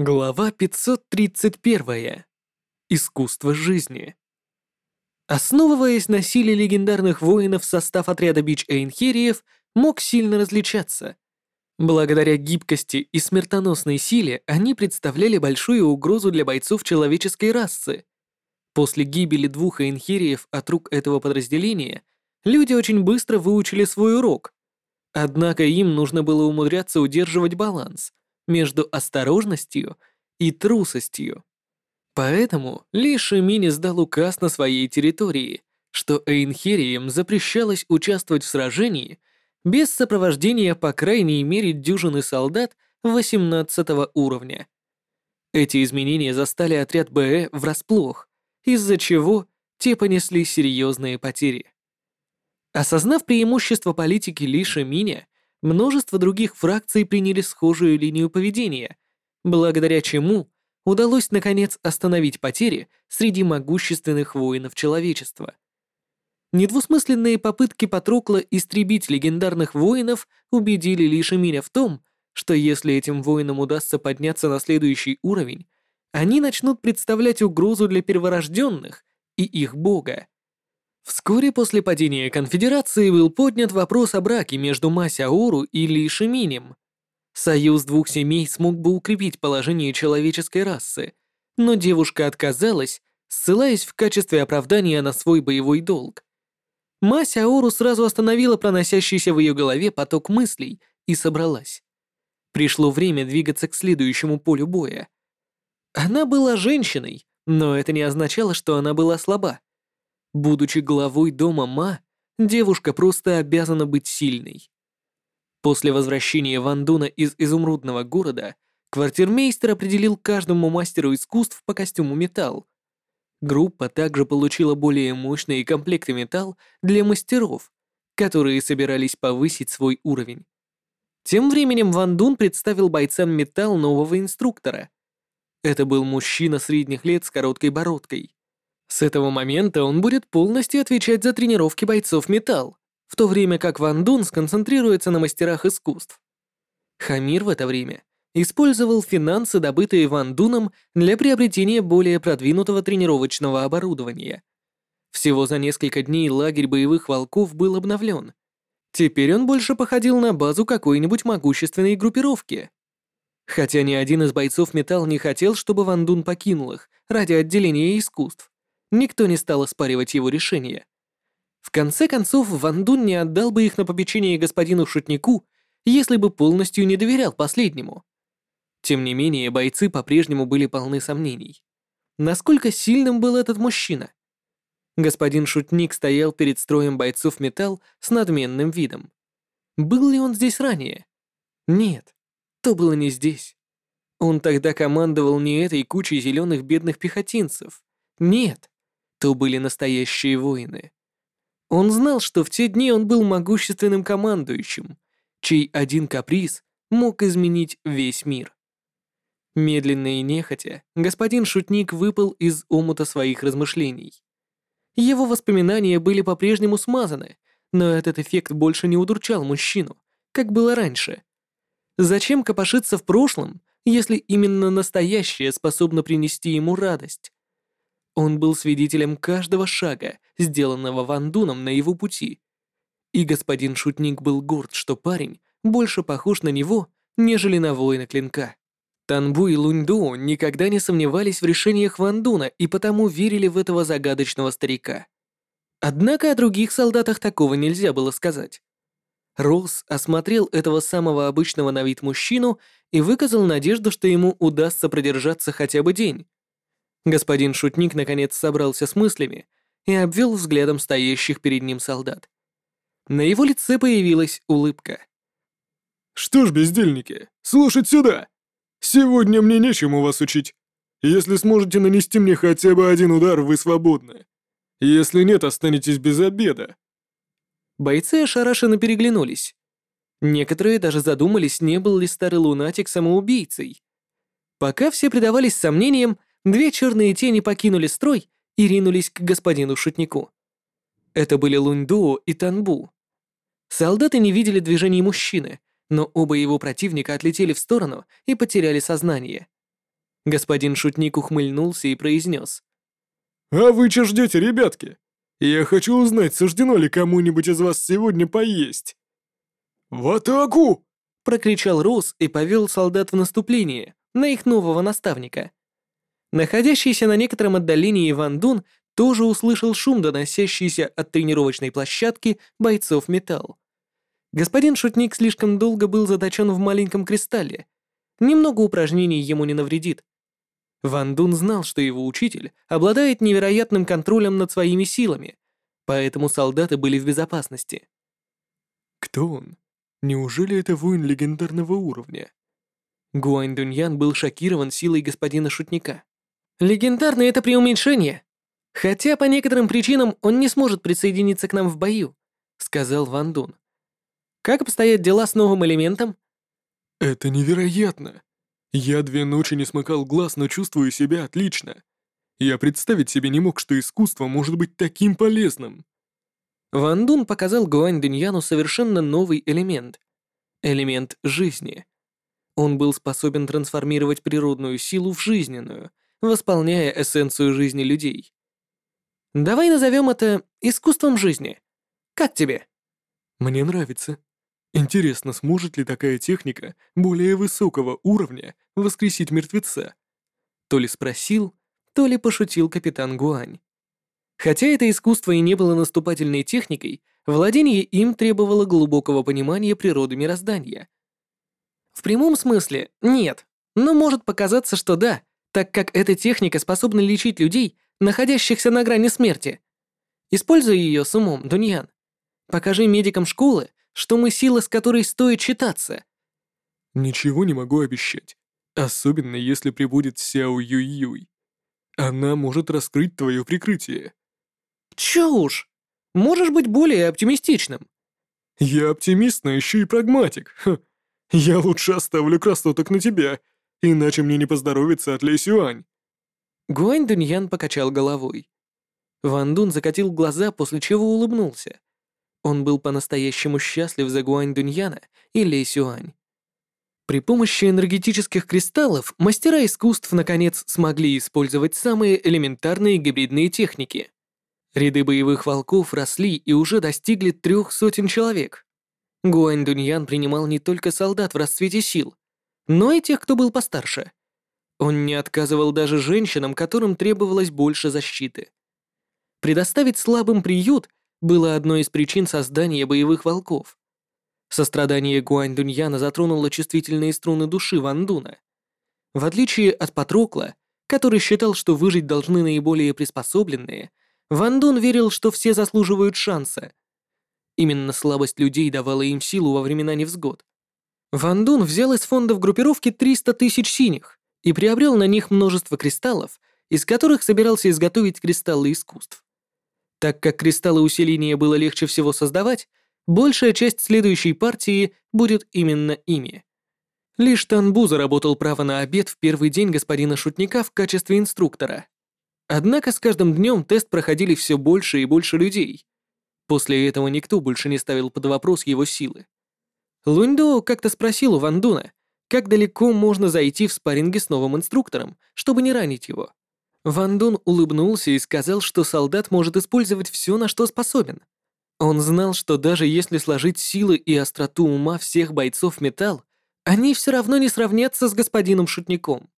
Глава 531. Искусство жизни. Основываясь на силе легендарных воинов, состав отряда бич Эйнхериев мог сильно различаться. Благодаря гибкости и смертоносной силе они представляли большую угрозу для бойцов человеческой расы. После гибели двух Эйнхериев от рук этого подразделения люди очень быстро выучили свой урок. Однако им нужно было умудряться удерживать баланс — между осторожностью и трусостью. Поэтому Ли Шимини сдал указ на своей территории, что Эйнхериям запрещалось участвовать в сражении без сопровождения по крайней мере дюжины солдат 18 уровня. Эти изменения застали отряд БЭ врасплох, из-за чего те понесли серьезные потери. Осознав преимущество политики Ли Шиминя, множество других фракций приняли схожую линию поведения, благодаря чему удалось наконец остановить потери среди могущественных воинов человечества. Недвусмысленные попытки Патрукла истребить легендарных воинов убедили лишь меня в том, что если этим воинам удастся подняться на следующий уровень, они начнут представлять угрозу для перворожденных и их бога. Вскоре после падения конфедерации был поднят вопрос о браке между Масяору и Ли Шиминем. Союз двух семей смог бы укрепить положение человеческой расы, но девушка отказалась, ссылаясь в качестве оправдания на свой боевой долг. Масяору сразу остановила проносящийся в ее голове поток мыслей и собралась. Пришло время двигаться к следующему полю боя. Она была женщиной, но это не означало, что она была слаба. Будучи главой дома Ма, девушка просто обязана быть сильной. После возвращения Вандуна из изумрудного города, квартирмейстер определил каждому мастеру искусств по костюму металл. Группа также получила более мощные комплекты металл для мастеров, которые собирались повысить свой уровень. Тем временем Ван Дун представил бойцам металл нового инструктора. Это был мужчина средних лет с короткой бородкой. С этого момента он будет полностью отвечать за тренировки бойцов металл, в то время как Ван Дун сконцентрируется на мастерах искусств. Хамир в это время использовал финансы, добытые Ван Дуном, для приобретения более продвинутого тренировочного оборудования. Всего за несколько дней лагерь боевых волков был обновлен. Теперь он больше походил на базу какой-нибудь могущественной группировки. Хотя ни один из бойцов металл не хотел, чтобы Ван Дун покинул их ради отделения искусств. Никто не стал оспаривать его решение. В конце концов, Ван Дун не отдал бы их на попечение господину Шутнику, если бы полностью не доверял последнему. Тем не менее, бойцы по-прежнему были полны сомнений. Насколько сильным был этот мужчина? Господин Шутник стоял перед строем бойцов металл с надменным видом. Был ли он здесь ранее? Нет, то было не здесь. Он тогда командовал не этой кучей зеленых бедных пехотинцев. Нет, то были настоящие воины. Он знал, что в те дни он был могущественным командующим, чей один каприз мог изменить весь мир. Медленно и нехотя господин Шутник выпал из омута своих размышлений. Его воспоминания были по-прежнему смазаны, но этот эффект больше не удурчал мужчину, как было раньше. Зачем копошиться в прошлом, если именно настоящее способно принести ему радость? Он был свидетелем каждого шага, сделанного Ван Дуном на его пути. И господин Шутник был горд, что парень больше похож на него, нежели на воина клинка. Танбу и Луньду никогда не сомневались в решениях Ван Дуна и потому верили в этого загадочного старика. Однако о других солдатах такого нельзя было сказать. Рос осмотрел этого самого обычного на вид мужчину и выказал надежду, что ему удастся продержаться хотя бы день. Господин Шутник наконец собрался с мыслями и обвел взглядом стоящих перед ним солдат. На его лице появилась улыбка. «Что ж, бездельники, слушать сюда! Сегодня мне нечему вас учить. Если сможете нанести мне хотя бы один удар, вы свободны. Если нет, останетесь без обеда». Бойцы ошарашенно переглянулись. Некоторые даже задумались, не был ли старый лунатик самоубийцей. Пока все предавались сомнениям, Две черные тени покинули строй и ринулись к господину шутнику. Это были Луньдуо и Танбу. Солдаты не видели движений мужчины, но оба его противника отлетели в сторону и потеряли сознание. Господин шутник ухмыльнулся и произнес. «А вы что ждете, ребятки? Я хочу узнать, суждено ли кому-нибудь из вас сегодня поесть». «В атаку!» — прокричал Рус и повел солдат в наступление на их нового наставника. Находящийся на некотором отдалении Ван Дун тоже услышал шум, доносящийся от тренировочной площадки бойцов металл. Господин Шутник слишком долго был заточен в маленьком кристалле. Немного упражнений ему не навредит. Ван Дун знал, что его учитель обладает невероятным контролем над своими силами, поэтому солдаты были в безопасности. Кто он? Неужели это воин легендарного уровня? Гуань Дуньян был шокирован силой господина Шутника. «Легендарный — это преуменьшение. Хотя по некоторым причинам он не сможет присоединиться к нам в бою», — сказал Ван Дун. «Как обстоят дела с новым элементом?» «Это невероятно. Я две ночи не смыкал глаз, но чувствую себя отлично. Я представить себе не мог, что искусство может быть таким полезным. Ван Дун показал Гуань Дуньяну совершенно новый элемент. Элемент жизни. Он был способен трансформировать природную силу в жизненную, восполняя эссенцию жизни людей. Давай назовем это искусством жизни. Как тебе? Мне нравится. Интересно, сможет ли такая техника более высокого уровня воскресить мертвеца? То ли спросил, то ли пошутил капитан Гуань. Хотя это искусство и не было наступательной техникой, владение им требовало глубокого понимания природы мироздания. В прямом смысле нет, но может показаться, что да, так как эта техника способна лечить людей, находящихся на грани смерти. Используй ее с умом, Дуньян. Покажи медикам школы, что мы сила, с которой стоит считаться. Ничего не могу обещать, особенно если прибудет Сяо Юй-Юй. Она может раскрыть твое прикрытие. Чушь! Можешь быть более оптимистичным. Я оптимист, но еще и прагматик. Ха. Я лучше оставлю красоток на тебя, иначе мне не поздоровится от Лей Сюань. Гуань Дуньян покачал головой. Ван Дун закатил глаза, после чего улыбнулся. Он был по-настоящему счастлив за Гуань Дуньяна и Лей Сюань. При помощи энергетических кристаллов мастера искусств наконец смогли использовать самые элементарные гибридные техники. Ряды боевых волков росли и уже достигли трех сотен человек. Гуань Дуньян принимал не только солдат в расцвете сил, но и тех, кто был постарше. Он не отказывал даже женщинам, которым требовалось больше защиты. Предоставить слабым приют было одной из причин создания боевых волков. Сострадание Гуань Дуньяна затронуло чувствительные струны души Ван Дуна. В отличие от Патрокла, который считал, что выжить должны наиболее приспособленные, Ван Дун верил, что все заслуживают шанса. Именно слабость людей давала им силу во времена невзгод. Ван Дун взял из фондов группировки 300 тысяч синих и приобрел на них множество кристаллов, из которых собирался изготовить кристаллы искусств. Так как кристаллы усиления было легче всего создавать, большая часть следующей партии будет именно ими. Лишь Танбу заработал право на обед в первый день господина Шутника в качестве инструктора. Однако с каждым днем тест проходили все больше и больше людей. После этого никто больше не ставил под вопрос его силы. Луньдо как-то спросил у Вандуна, как далеко можно зайти в спарринге с новым инструктором, чтобы не ранить его. Ван Дун улыбнулся и сказал, что солдат может использовать все, на что способен. Он знал, что даже если сложить силы и остроту ума всех бойцов металл, они все равно не сравнятся с господином Шутником.